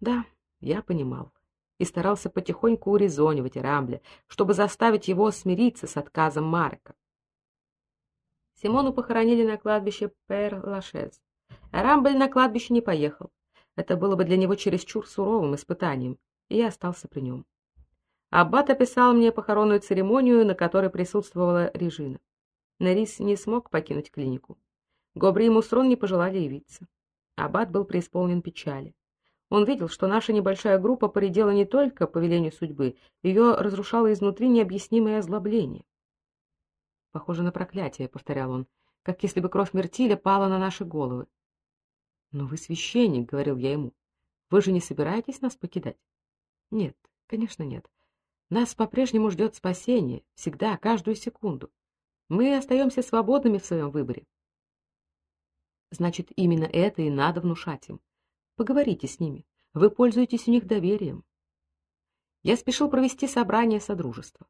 Да, я понимал и старался потихоньку урезонивать Рамбля, чтобы заставить его смириться с отказом Марека. Симону похоронили на кладбище Пер-Лашез. Рамбль на кладбище не поехал. Это было бы для него чересчур суровым испытанием, и я остался при нем. Аббат описал мне похоронную церемонию, на которой присутствовала Режина. Нерис не смог покинуть клинику. Гобри и Мусрон не пожелали явиться. Аббат был преисполнен печали. Он видел, что наша небольшая группа поредела не только по велению судьбы, ее разрушало изнутри необъяснимое озлобление. «Похоже на проклятие», — повторял он, — «как если бы кровь Мертиля пала на наши головы». «Но вы священник», — говорил я ему, — «вы же не собираетесь нас покидать?» «Нет, конечно нет. Нас по-прежнему ждет спасение, всегда, каждую секунду. Мы остаемся свободными в своем выборе». «Значит, именно это и надо внушать им. Поговорите с ними. Вы пользуетесь у них доверием. Я спешил провести собрание содружества.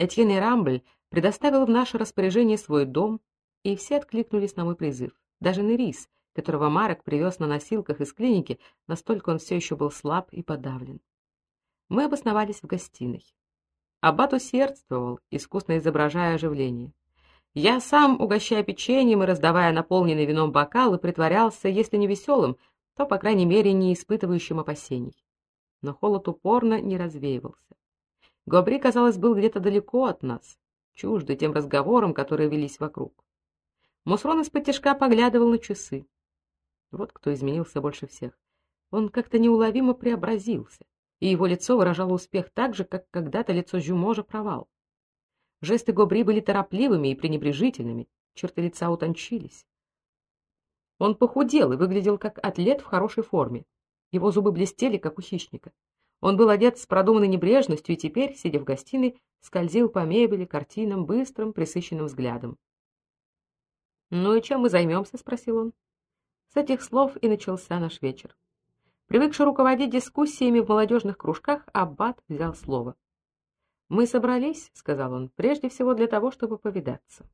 Этьен Рамбль предоставил в наше распоряжение свой дом, и все откликнулись на мой призыв. Даже Нерис, которого Марек привез на носилках из клиники, настолько он все еще был слаб и подавлен. Мы обосновались в гостиной. Аббат усердствовал, искусно изображая оживление. Я сам, угощая печеньем и раздавая наполненный вином бокалы, притворялся, если не веселым, то, по крайней мере, не испытывающим опасений. Но холод упорно не развеивался. Гобри, казалось, был где-то далеко от нас, чуждый тем разговорам, которые велись вокруг. Мусрон из-под тяжка поглядывал на часы. Вот кто изменился больше всех. Он как-то неуловимо преобразился, и его лицо выражало успех так же, как когда-то лицо Жюможа провал. Жесты Гобри были торопливыми и пренебрежительными, черты лица утончились. Он похудел и выглядел как атлет в хорошей форме. Его зубы блестели, как у хищника. Он был одет с продуманной небрежностью и теперь, сидя в гостиной, скользил по мебели, картинам быстрым, пресыщенным взглядом. «Ну и чем мы займемся?» — спросил он. С этих слов и начался наш вечер. Привыкший руководить дискуссиями в молодежных кружках, Аббат взял слово. «Мы собрались», — сказал он, — «прежде всего для того, чтобы повидаться.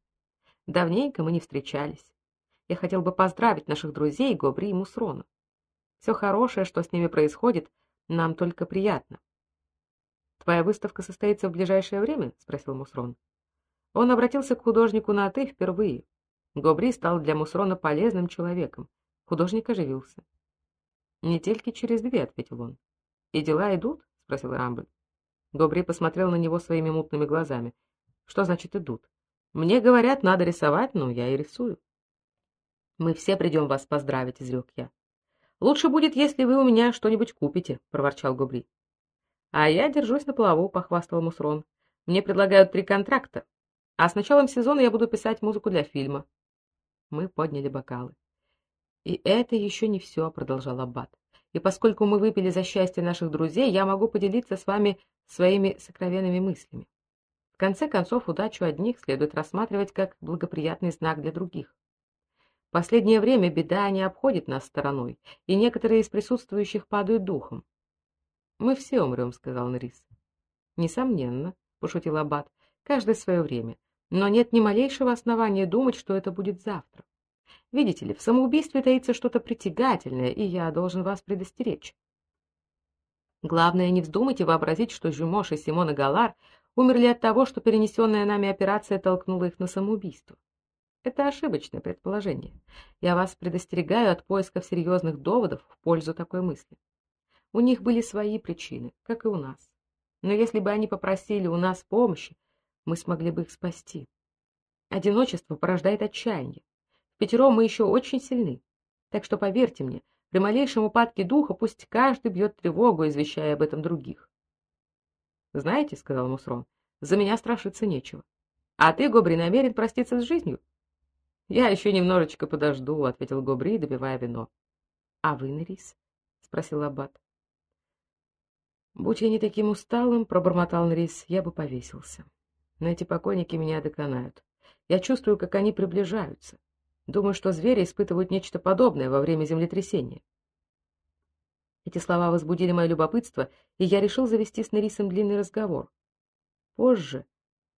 Давненько мы не встречались. Я хотел бы поздравить наших друзей Гобри и Мусрона. Все хорошее, что с ними происходит, нам только приятно. Твоя выставка состоится в ближайшее время? спросил Мусрон. Он обратился к художнику на ты впервые. Гобри стал для Мусрона полезным человеком. Художник оживился. Недельки через две, ответил он. И дела идут? спросил Рамбль. Гобри посмотрел на него своими мутными глазами. Что значит идут? Мне говорят, надо рисовать, но я и рисую. Мы все придем вас поздравить, изрек я. Лучше будет, если вы у меня что-нибудь купите, проворчал Губри. А я держусь на плаву, похвастал Мусрон. Мне предлагают три контракта, а с началом сезона я буду писать музыку для фильма. Мы подняли бокалы. И это еще не все, продолжал Аббат. И поскольку мы выпили за счастье наших друзей, я могу поделиться с вами своими сокровенными мыслями. В конце концов, удачу одних следует рассматривать как благоприятный знак для других. Последнее время беда не обходит нас стороной, и некоторые из присутствующих падают духом. Мы все умрем», — сказал Нрис. Несомненно, пошутил аббат. Каждый свое время, но нет ни малейшего основания думать, что это будет завтра. Видите ли, в самоубийстве таится что-то притягательное, и я должен вас предостеречь. Главное, не вздумайте вообразить, что Жюмош и Симона Галар умерли от того, что перенесенная нами операция толкнула их на самоубийство. Это ошибочное предположение. Я вас предостерегаю от поисков серьезных доводов в пользу такой мысли. У них были свои причины, как и у нас. Но если бы они попросили у нас помощи, мы смогли бы их спасти. Одиночество порождает отчаяние. В пятером мы еще очень сильны. Так что поверьте мне, при малейшем упадке духа пусть каждый бьет тревогу, извещая об этом других. Знаете, сказал Мусрон, за меня страшиться нечего. А ты, Гобри, намерен проститься с жизнью? Я еще немножечко подожду, ответил Гобри, добивая вино. А вы, Нерис? спросил аббат. Будь я не таким усталым, пробормотал Нерис, я бы повесился. Но эти покойники меня доконают. Я чувствую, как они приближаются. Думаю, что звери испытывают нечто подобное во время землетрясения. Эти слова возбудили мое любопытство, и я решил завести с Нерисом длинный разговор. Позже,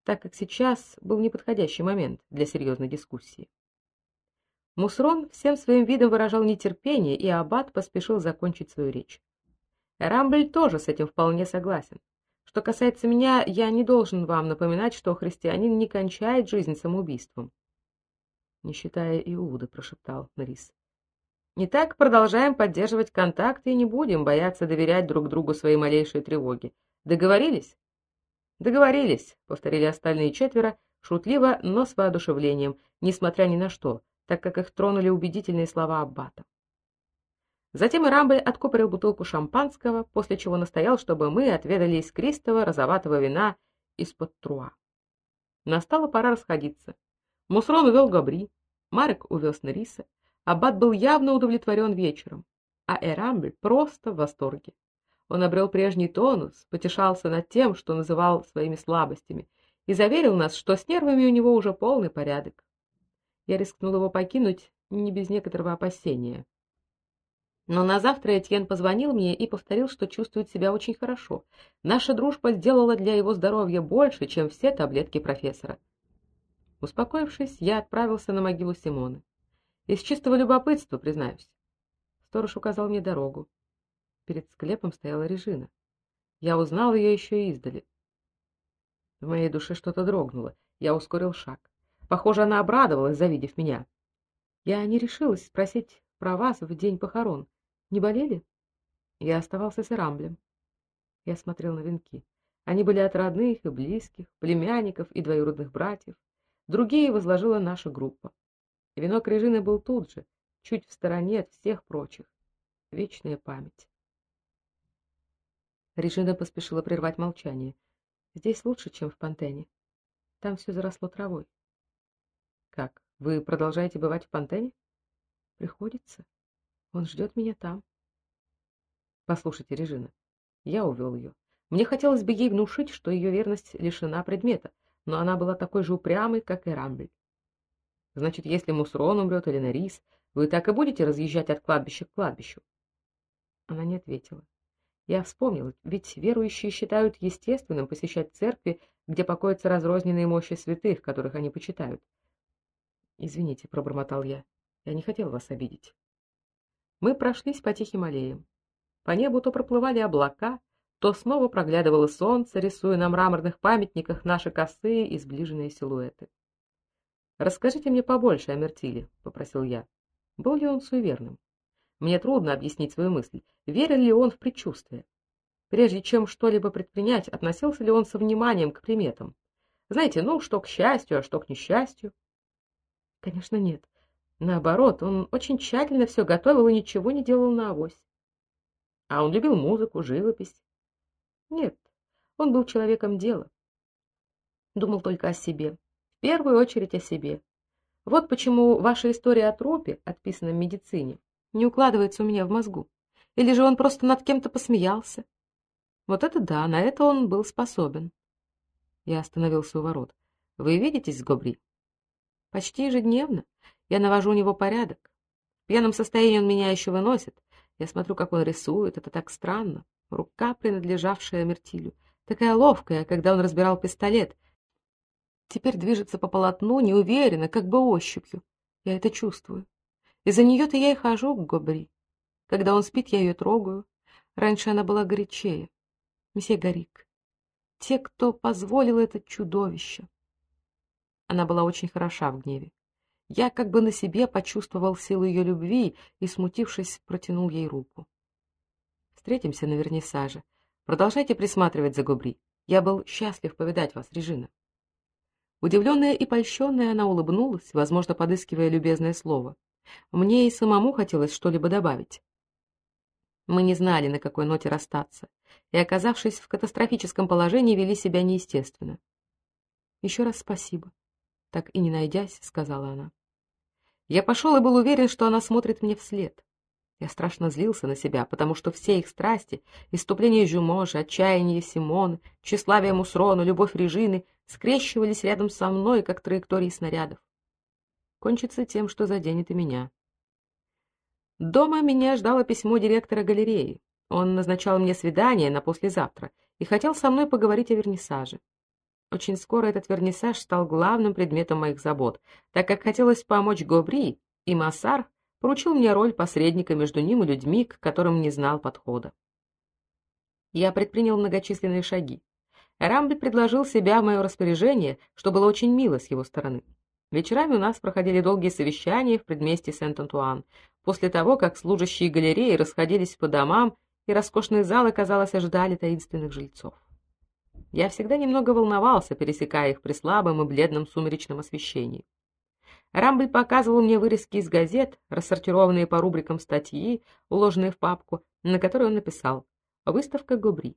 так как сейчас был неподходящий момент для серьезной дискуссии. Мусрон всем своим видом выражал нетерпение, и аббат поспешил закончить свою речь. Рамбль тоже с этим вполне согласен. Что касается меня, я не должен вам напоминать, что христианин не кончает жизнь самоубийством. Не считая Иуды, прошептал Нрис. Не так продолжаем поддерживать контакты и не будем бояться доверять друг другу свои малейшие тревоги. Договорились? Договорились, повторили остальные четверо, шутливо, но с воодушевлением, несмотря ни на что, так как их тронули убедительные слова аббата. Затем Ирамбль откупорил бутылку шампанского, после чего настоял, чтобы мы отведали искристого розоватого вина из-под труа. Настала пора расходиться. Мусрон увел Габри, Марек увез Нериса, Аббат был явно удовлетворен вечером, а Эрамбль просто в восторге. Он обрел прежний тонус, потешался над тем, что называл своими слабостями, и заверил нас, что с нервами у него уже полный порядок. Я рискнул его покинуть не без некоторого опасения. Но на завтра Этьен позвонил мне и повторил, что чувствует себя очень хорошо. Наша дружба сделала для его здоровья больше, чем все таблетки профессора. Успокоившись, я отправился на могилу Симоны. Из чистого любопытства, признаюсь. Сторож указал мне дорогу. Перед склепом стояла Режина. Я узнал ее еще издали. В моей душе что-то дрогнуло. Я ускорил шаг. Похоже, она обрадовалась, завидев меня. Я не решилась спросить про вас в день похорон. Не болели? Я оставался с Ирамблем. Я смотрел на венки. Они были от родных и близких, племянников и двоюродных братьев. Другие возложила наша группа. Венок Режины был тут же, чуть в стороне от всех прочих. Вечная память. Режина поспешила прервать молчание. Здесь лучше, чем в Пантене. Там все заросло травой. Как? Вы продолжаете бывать в Пантене? Приходится. Он ждет меня там. Послушайте, Режина, я увел ее. Мне хотелось бы ей внушить, что ее верность лишена предмета, но она была такой же упрямой, как и Рамбль. Значит, если Мусрон умрет или Нарис, вы так и будете разъезжать от кладбища к кладбищу? Она не ответила. Я вспомнил, ведь верующие считают естественным посещать церкви, где покоятся разрозненные мощи святых, которых они почитают. Извините, пробормотал я. Я не хотел вас обидеть. Мы прошлись по тихим аллеям. По небу то проплывали облака, то снова проглядывало солнце, рисуя на мраморных памятниках наши косые и сближенные силуэты. Расскажите мне побольше о Мертиле, попросил я. Был ли он суеверным? Мне трудно объяснить свою мысль. Верил ли он в предчувствие? Прежде чем что-либо предпринять, относился ли он со вниманием к приметам? Знаете, ну, что к счастью, а что к несчастью? Конечно, нет. Наоборот, он очень тщательно все готовил и ничего не делал на авось. А он любил музыку, живопись. Нет, он был человеком дела. Думал только о себе, первую очередь о себе. Вот почему ваша история о тропе, отписанном в медицине, не укладывается у меня в мозгу. Или же он просто над кем-то посмеялся? Вот это да, на это он был способен. Я остановился у ворот. Вы видитесь с Гобри? Почти ежедневно. Я навожу у него порядок. В пьяном состоянии он меня еще выносит. Я смотрю, как он рисует, это так странно. Рука, принадлежавшая Мертилю, такая ловкая, когда он разбирал пистолет, Теперь движется по полотну неуверенно, как бы ощупью. Я это чувствую. Из-за нее-то я и хожу к Гобри. Когда он спит, я ее трогаю. Раньше она была горячее. Месье Гарик. Те, кто позволил это чудовище. Она была очень хороша в гневе. Я как бы на себе почувствовал силу ее любви и, смутившись, протянул ей руку. Встретимся на вернисаже. Продолжайте присматривать за Гобри. Я был счастлив повидать вас, Режина. Удивленная и польщенная она улыбнулась, возможно, подыскивая любезное слово. Мне и самому хотелось что-либо добавить. Мы не знали, на какой ноте расстаться, и, оказавшись в катастрофическом положении, вели себя неестественно. «Еще раз спасибо», — так и не найдясь, сказала она. Я пошел и был уверен, что она смотрит мне вслед. Я страшно злился на себя, потому что все их страсти, иступление Жюможа, отчаяние Симона, тщеславие Мусрона, любовь Режины скрещивались рядом со мной, как траектории снарядов. Кончится тем, что заденет и меня. Дома меня ждало письмо директора галереи. Он назначал мне свидание на послезавтра и хотел со мной поговорить о вернисаже. Очень скоро этот вернисаж стал главным предметом моих забот, так как хотелось помочь Гобри, и Массар поручил мне роль посредника между ним и людьми, к которым не знал подхода. Я предпринял многочисленные шаги. Рамбль предложил себя в мое распоряжение, что было очень мило с его стороны. Вечерами у нас проходили долгие совещания в предместье Сент-Антуан, после того, как служащие галереи расходились по домам, и роскошные залы, казалось, ожидали таинственных жильцов. Я всегда немного волновался, пересекая их при слабом и бледном сумеречном освещении. Рамбль показывал мне вырезки из газет, рассортированные по рубрикам статьи, уложенные в папку, на которой он написал «Выставка Гобри».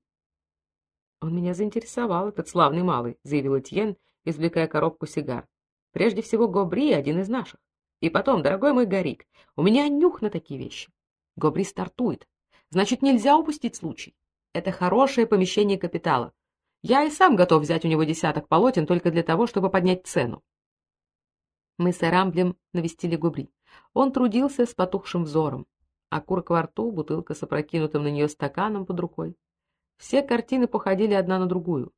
«Он меня заинтересовал, этот славный малый», — заявил Этьен, извлекая коробку сигар. «Прежде всего, Гобри — один из наших. И потом, дорогой мой Гарик, у меня нюх на такие вещи. Гобри стартует. Значит, нельзя упустить случай. Это хорошее помещение капитала. Я и сам готов взять у него десяток полотен только для того, чтобы поднять цену. Мы с Эрамблем навестили Губри. Он трудился с потухшим взором. Окурок во рту, бутылка с опрокинутым на нее стаканом под рукой. Все картины походили одна на другую.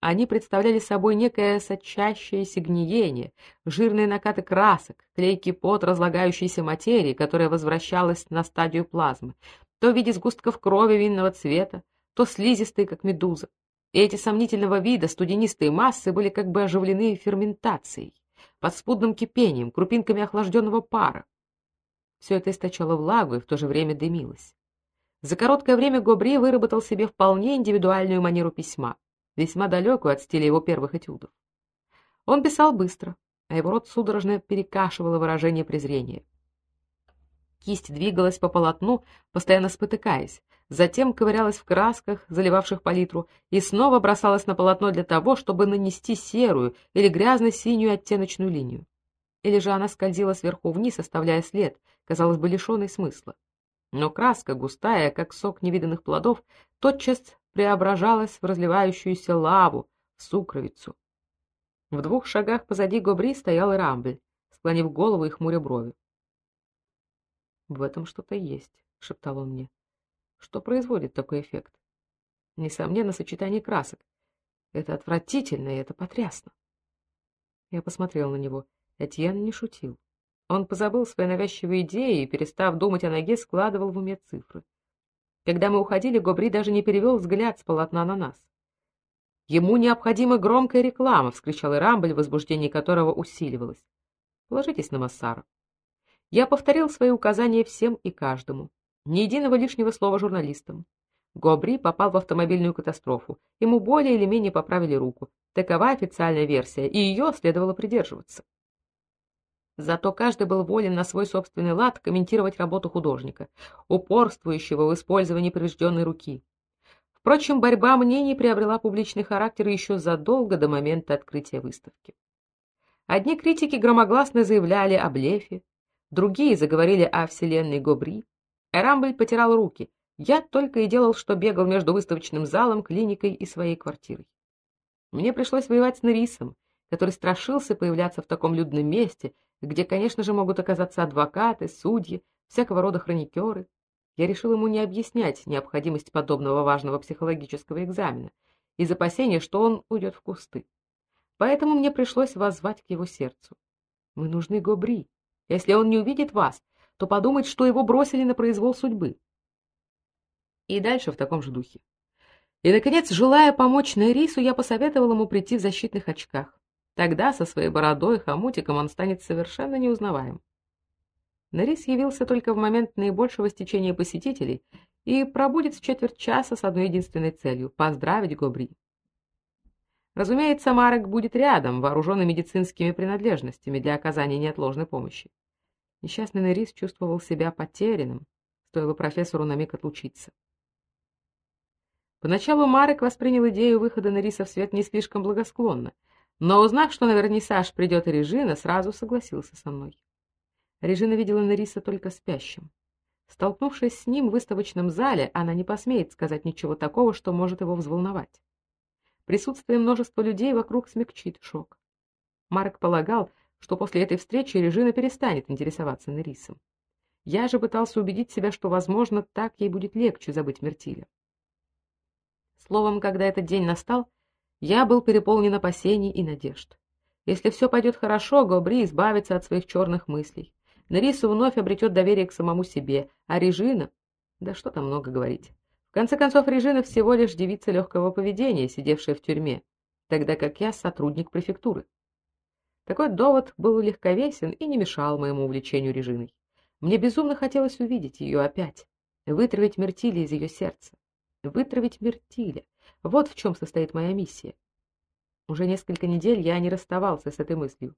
Они представляли собой некое сочащееся гниение, жирные накаты красок, клейкий пот разлагающейся материи, которая возвращалась на стадию плазмы, то в виде сгустков крови винного цвета, то слизистые, как медуза. И эти сомнительного вида студенистые массы были как бы оживлены ферментацией под спудным кипением, крупинками охлажденного пара. Все это источало влагу и в то же время дымилось. За короткое время Гобри выработал себе вполне индивидуальную манеру письма, весьма далекую от стиля его первых этюдов. Он писал быстро, а его рот судорожно перекашивало выражение презрения. Кисть двигалась по полотну, постоянно спотыкаясь, затем ковырялась в красках, заливавших палитру, и снова бросалась на полотно для того, чтобы нанести серую или грязно-синюю оттеночную линию. Или же она скользила сверху вниз, оставляя след, казалось бы, лишенный смысла. Но краска, густая, как сок невиданных плодов, тотчас преображалась в разливающуюся лаву, в сукровицу. В двух шагах позади Гобри стоял Рамбль, склонив голову и хмуря брови. В этом что-то есть, шептал он мне. Что производит такой эффект? Несомненно, сочетание красок. Это отвратительно, и это потрясно. Я посмотрел на него. Этьен не шутил. Он позабыл свои навязчивые идеи и, перестав думать о ноге, складывал в уме цифры. Когда мы уходили, Гобри даже не перевел взгляд с полотна на нас. Ему необходима громкая реклама, вскричал Ирамбль, возбуждение которого усиливалось. Положитесь на Массара. Я повторил свои указания всем и каждому. Ни единого лишнего слова журналистам. Гобри попал в автомобильную катастрофу. Ему более или менее поправили руку. Такова официальная версия, и ее следовало придерживаться. Зато каждый был волен на свой собственный лад комментировать работу художника, упорствующего в использовании поврежденной руки. Впрочем, борьба мнений приобрела публичный характер еще задолго до момента открытия выставки. Одни критики громогласно заявляли о блефе, другие заговорили о вселенной Гобри. Эрамбль потирал руки. Я только и делал, что бегал между выставочным залом, клиникой и своей квартирой. Мне пришлось воевать с Нерисом, который страшился появляться в таком людном месте, где, конечно же, могут оказаться адвокаты, судьи, всякого рода хроникеры. Я решил ему не объяснять необходимость подобного важного психологического экзамена из опасения, что он уйдет в кусты. Поэтому мне пришлось воззвать к его сердцу. Мы нужны Гобри. Если он не увидит вас, то подумает, что его бросили на произвол судьбы. И дальше в таком же духе. И, наконец, желая помочь Нерису, я посоветовал ему прийти в защитных очках. Тогда со своей бородой и хомутиком он станет совершенно неузнаваем. Нерис явился только в момент наибольшего стечения посетителей и пробудет в четверть часа с одной единственной целью — поздравить Гобри. Разумеется, Марек будет рядом, вооруженный медицинскими принадлежностями для оказания неотложной помощи. Несчастный Нерис чувствовал себя потерянным, стоило профессору на миг отлучиться. Поначалу Марек воспринял идею выхода Нериса в свет не слишком благосклонно, но узнав, что на вернисаж придет и Режина, сразу согласился со мной. Режина видела Нериса только спящим. Столкнувшись с ним в выставочном зале, она не посмеет сказать ничего такого, что может его взволновать. Присутствие множества людей вокруг смягчит шок. Марк полагал, что после этой встречи Режина перестанет интересоваться Нерисом. Я же пытался убедить себя, что, возможно, так ей будет легче забыть Мертиля. Словом, когда этот день настал, я был переполнен опасений и надежд. Если все пойдет хорошо, Гобри избавится от своих черных мыслей. Нерису вновь обретет доверие к самому себе, а Режина... Да что там много говорить. В конце концов, Режина всего лишь девица легкого поведения, сидевшая в тюрьме, тогда как я сотрудник префектуры. Такой довод был легковесен и не мешал моему увлечению Режиной. Мне безумно хотелось увидеть ее опять, вытравить Мертиля из ее сердца. Вытравить Мертиля. Вот в чем состоит моя миссия. Уже несколько недель я не расставался с этой мыслью.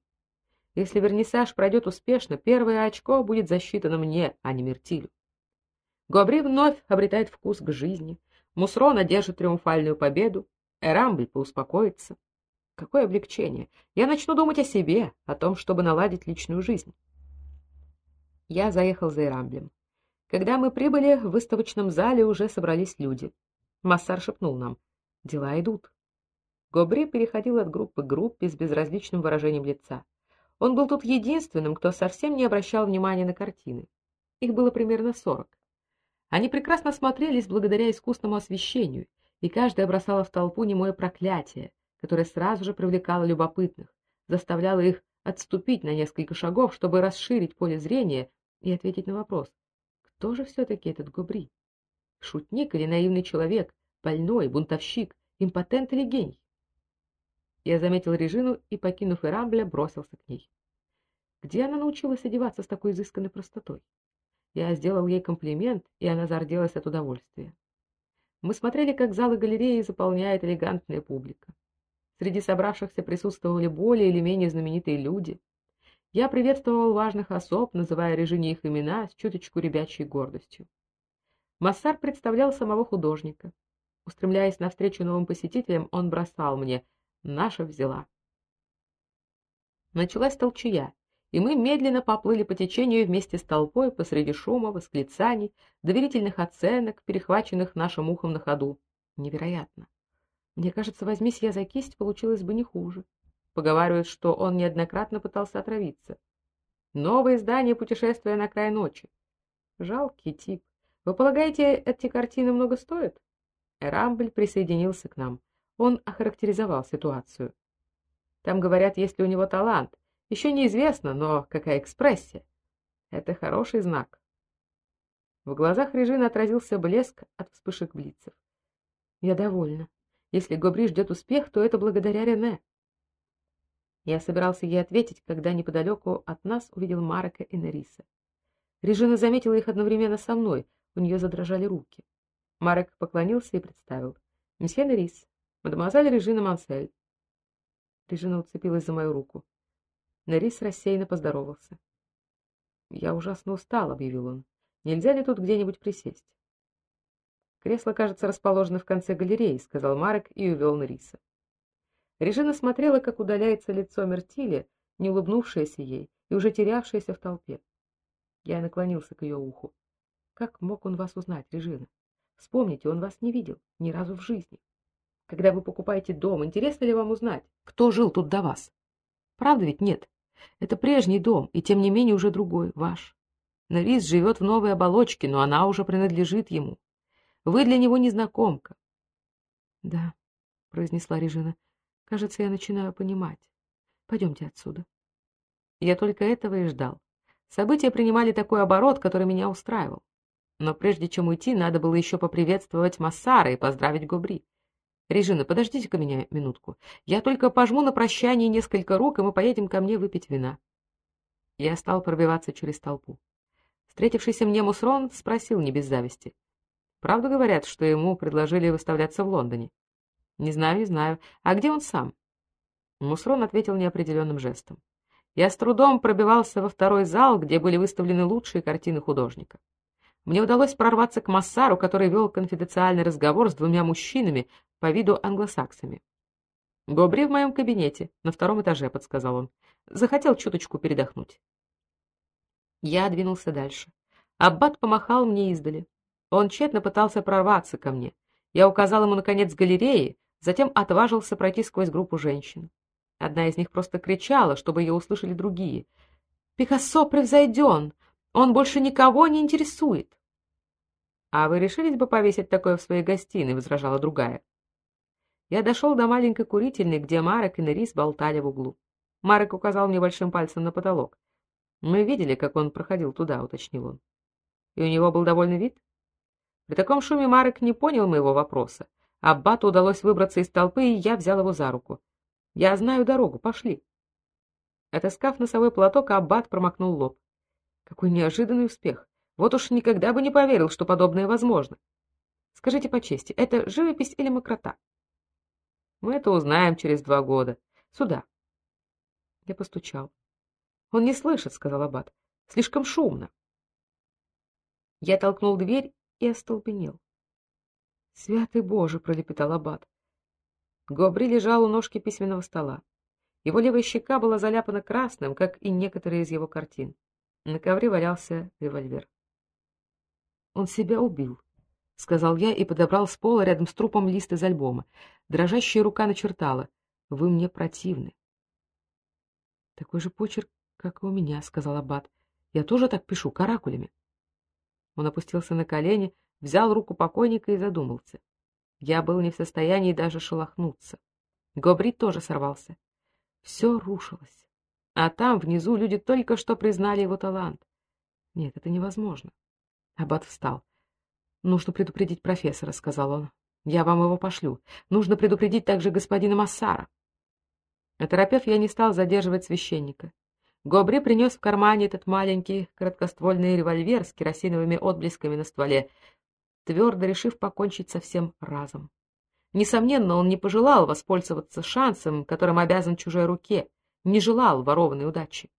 Если вернисаж пройдет успешно, первое очко будет засчитано мне, а не Мертилю. Гобри вновь обретает вкус к жизни. Мусрон одержит триумфальную победу. Эрамбль поуспокоится. Какое облегчение! Я начну думать о себе, о том, чтобы наладить личную жизнь. Я заехал за Эрамблем. Когда мы прибыли, в выставочном зале уже собрались люди. Массар шепнул нам: "Дела идут". Гобри переходил от группы к группе с безразличным выражением лица. Он был тут единственным, кто совсем не обращал внимания на картины. Их было примерно сорок. Они прекрасно смотрелись благодаря искусному освещению, и каждая бросала в толпу немое проклятие, которое сразу же привлекало любопытных, заставляло их отступить на несколько шагов, чтобы расширить поле зрения и ответить на вопрос: кто же все таки этот Губри? Шутник или наивный человек, больной, бунтовщик, импотент или гений? Я заметил Режину и, покинув Ирамбля, бросился к ней. Где она научилась одеваться с такой изысканной простотой? Я сделал ей комплимент, и она зарделась от удовольствия. Мы смотрели, как залы галереи заполняет элегантная публика. Среди собравшихся присутствовали более или менее знаменитые люди. Я приветствовал важных особ, называя Режине их имена с чуточку ребячей гордостью. Массар представлял самого художника. Устремляясь навстречу новым посетителям, он бросал мне: "Наша взяла". Началась толчая, и мы медленно поплыли по течению вместе с толпой посреди шума, восклицаний, доверительных оценок, перехваченных нашим ухом на ходу. Невероятно. Мне кажется, возьмись я за кисть, получилось бы не хуже. Поговаривают, что он неоднократно пытался отравиться. Новое издание Путешествия на край ночи. Жалкий тип. Вы полагаете, эти картины много стоят? Рамбль присоединился к нам. Он охарактеризовал ситуацию. Там говорят, есть ли у него талант. Еще неизвестно, но какая экспрессия. Это хороший знак. В глазах Режины отразился блеск от вспышек блицев. Я довольна. Если Гобри ждет успех, то это благодаря Рене. Я собирался ей ответить, когда неподалеку от нас увидел Марека и Нериса. Режина заметила их одновременно со мной. У нее задрожали руки. Марек поклонился и представил: "Месье Нерис, мадемуазель Режина Мансель". Режина уцепилась за мою руку. Нерис рассеянно поздоровался. "Я ужасно устал", объявил он. "Нельзя ли тут где-нибудь присесть?" "Кресло, кажется, расположено в конце галереи", сказал Марек и увел Нериса. Режина смотрела, как удаляется лицо Мертили, не улыбнувшееся ей и уже терявшееся в толпе. Я наклонился к ее уху. Как мог он вас узнать, Режина? Вспомните, он вас не видел ни разу в жизни. Когда вы покупаете дом, интересно ли вам узнать, кто жил тут до вас? Правда ведь нет? Это прежний дом, и тем не менее уже другой, ваш. Навис живет в новой оболочке, но она уже принадлежит ему. Вы для него незнакомка. Да, произнесла Режина. Кажется, я начинаю понимать. Пойдемте отсюда. Я только этого и ждал. События принимали такой оборот, который меня устраивал. Но прежде чем уйти, надо было еще поприветствовать Массара и поздравить Гобри. Режина, подождите-ка меня минутку. Я только пожму на прощание несколько рук, и мы поедем ко мне выпить вина. Я стал пробиваться через толпу. Встретившийся мне Мусрон спросил не без зависти: "Правда говорят, что ему предложили выставляться в Лондоне?" "Не знаю, не знаю. А где он сам?" Мусрон ответил неопределенным жестом. Я с трудом пробивался во второй зал, где были выставлены лучшие картины художника. Мне удалось прорваться к Массару, который вел конфиденциальный разговор с двумя мужчинами, по виду англосаксами. Гобри в моем кабинете, на втором этаже, подсказал он. Захотел чуточку передохнуть. Я двинулся дальше. Аббат помахал мне издали. Он тщетно пытался прорваться ко мне. Я указал ему наконец галереи, затем отважился пройти сквозь группу женщин. Одна из них просто кричала, чтобы ее услышали другие. Пикассо превзойден! Он больше никого не интересует. А вы решились бы повесить такое в своей гостиной, возражала другая. Я дошел до маленькой курительной, где Марек и Нерис болтали в углу. Марек указал мне большим пальцем на потолок. Мы видели, как он проходил туда, уточнил он. И у него был довольный вид. При таком шуме Марек не понял моего вопроса. Аббату удалось выбраться из толпы, и я взял его за руку. Я знаю дорогу, пошли. Отыскав носовой платок, Аббат промокнул лоб. Какой неожиданный успех. Вот уж никогда бы не поверил, что подобное возможно. Скажите по чести, это живопись или мокрота? Мы это узнаем через два года. Сюда. Я постучал. Он не слышит, сказал аббат. Слишком шумно. Я толкнул дверь и остолбенел. Святый Боже, пролепетал аббат. Гобри лежал у ножки письменного стола. Его левая щека была заляпана красным, как и некоторые из его картин. На ковре валялся револьвер. Он себя убил, сказал я и подобрал с пола рядом с трупом лист из альбома. Дрожащая рука начертала: "Вы мне противны". Такой же почерк, как и у меня, сказал аббат. Я тоже так пишу каракулями. Он опустился на колени, взял руку покойника и задумался. Я был не в состоянии даже шелохнуться. Гобри тоже сорвался. Все рушилось. А там внизу люди только что признали его талант. Нет, это невозможно. Аббат встал. Нужно предупредить профессора, сказал он. Я вам его пошлю. Нужно предупредить также господина Массара. Оторопев, я не стал задерживать священника. Гобри принес в кармане этот маленький короткоствольный револьвер с керосиновыми отблесками на стволе, твердо решив покончить со всем разом. Несомненно, он не пожелал воспользоваться шансом, которым обязан чужой руке, не желал ворованной удачи.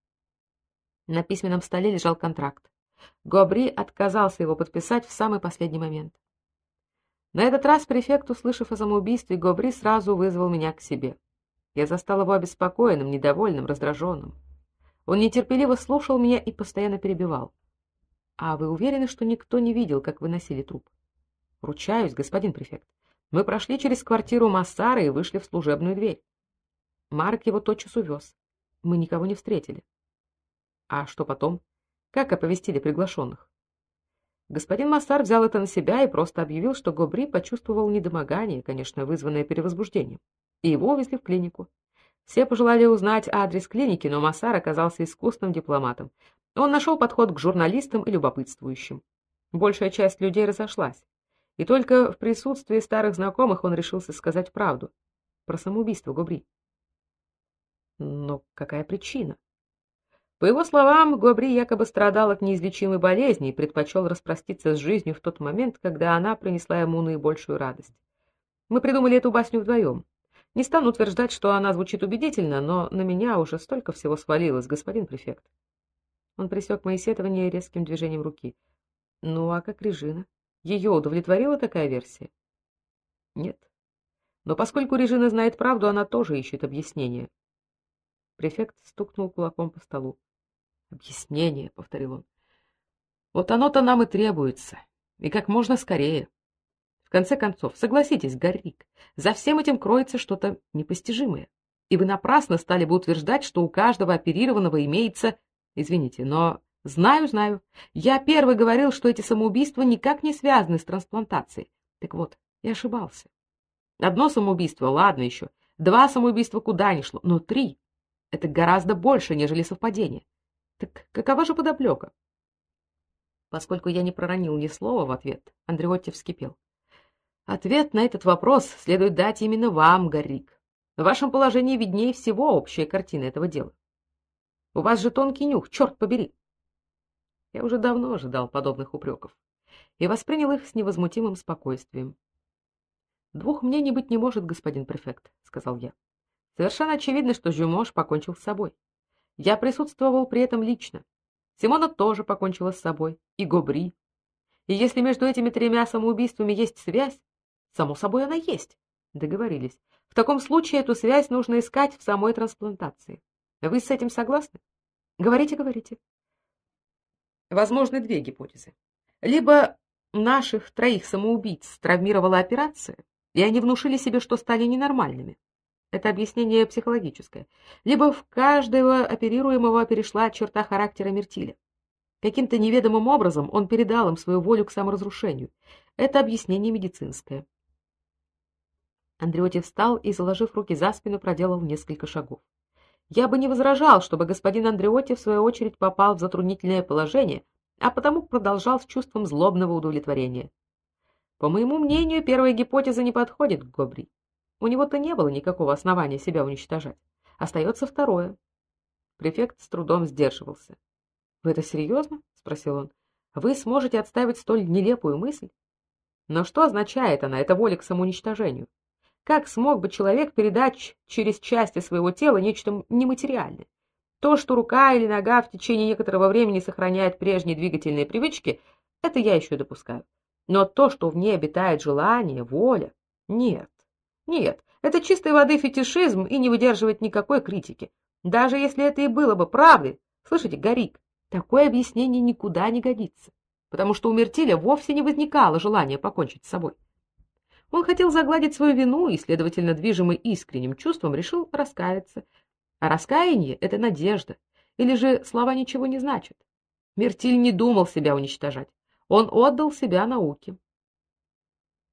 На письменном столе лежал контракт. Гобри отказался его подписать в самый последний момент. На этот раз префект, услышав о самоубийстве, Гобри сразу вызвал меня к себе. Я застал его обеспокоенным, недовольным, раздраженным. Он нетерпеливо слушал меня и постоянно перебивал. А вы уверены, что никто не видел, как вы носили труп? Ручаюсь, господин префект. Мы прошли через квартиру Массара и вышли в служебную дверь. Марк его тотчас увез. Мы никого не встретили. А что потом? Как оповестили приглашенных? Господин Массар взял это на себя и просто объявил, что Гобри почувствовал недомогание, конечно, вызванное перевозбуждением, и его увезли в клинику. Все пожелали узнать адрес клиники, но Массар оказался искусным дипломатом. Он нашел подход к журналистам и любопытствующим. Большая часть людей разошлась. И только в присутствии старых знакомых он решился сказать правду про самоубийство Гобри. Но какая причина? По его словам, Гобри якобы страдал от неизлечимой болезни и предпочел распроститься с жизнью в тот момент, когда она принесла ему наибольшую радость. Мы придумали эту басню вдвоем. Не стану утверждать, что она звучит убедительно, но на меня уже столько всего свалилось, господин префект. Он пресек мои сетования резким движением руки. Ну а как Режина? Ее удовлетворила такая версия? Нет. Но поскольку Режина знает правду, она тоже ищет объяснение. Префект стукнул кулаком по столу. Объяснение, повторил он. Вот оно-то нам и требуется, и как можно скорее. Конце концов, согласитесь, Гаррик, за всем этим кроется что-то непостижимое. И вы напрасно стали бы утверждать, что у каждого оперированного имеется, извините, но знаю, знаю. Я первый говорил, что эти самоубийства никак не связаны с трансплантацией. Так вот, я ошибался. Одно самоубийство, ладно еще. Два самоубийства куда ни шло, но три это гораздо больше, нежели совпадение. Так какова же подоплека? Поскольку я не проронил ни слова в ответ, Андреотти вскипел. Ответ на этот вопрос следует дать именно вам, Гаррик. В вашем положении виднее всего общая картина этого дела. У вас же тонкий нюх, черт побери. Я уже давно ожидал подобных упреков и воспринял их с невозмутимым спокойствием. Двух мнений быть не может, господин префект, сказал я. Совершенно очевидно, что Жюмош покончил с собой. Я присутствовал при этом лично. Симона тоже покончила с собой, и Гобри. И если между этими тремя самоубийствами есть связь, само собой она есть. Договорились. В таком случае эту связь нужно искать в самой трансплантации. Вы с этим согласны? Говорите, говорите. Возможны две гипотезы. Либо наших троих самоубийц травмировала операция, и они внушили себе, что стали ненормальными. Это объяснение психологическое. Либо в каждого оперируемого перешла черта характера Мертиля. Каким-то неведомым образом он передал им свою волю к саморазрушению. Это объяснение медицинское. Андреоти встал и, заложив руки за спину, проделал несколько шагов. Я бы не возражал, чтобы господин Андреоти в свою очередь попал в затруднительное положение, а потому продолжал с чувством злобного удовлетворения. По моему мнению, первая гипотеза не подходит к Гобри. У него-то не было никакого основания себя уничтожать. Остается второе. Префект с трудом сдерживался. Вы это серьезно? спросил он. Вы сможете отставить столь нелепую мысль? Но что означает она, эта воля к самоуничтожению? Как смог бы человек передать через части своего тела нечто нематериальное? То, что рука или нога в течение некоторого времени сохраняет прежние двигательные привычки, это я еще допускаю. Но то, что в ней обитает желание, воля, нет. Нет, это чистой воды фетишизм и не выдерживает никакой критики. Даже если это и было бы правдой, слышите, Горик, такое объяснение никуда не годится, потому что у Мертиля вовсе не возникало желания покончить с собой. Он хотел загладить свою вину и, следовательно, движимый искренним чувством, решил раскаяться. А раскаяние — это надежда, или же слова ничего не значат. Мертиль не думал себя уничтожать. Он отдал себя науке.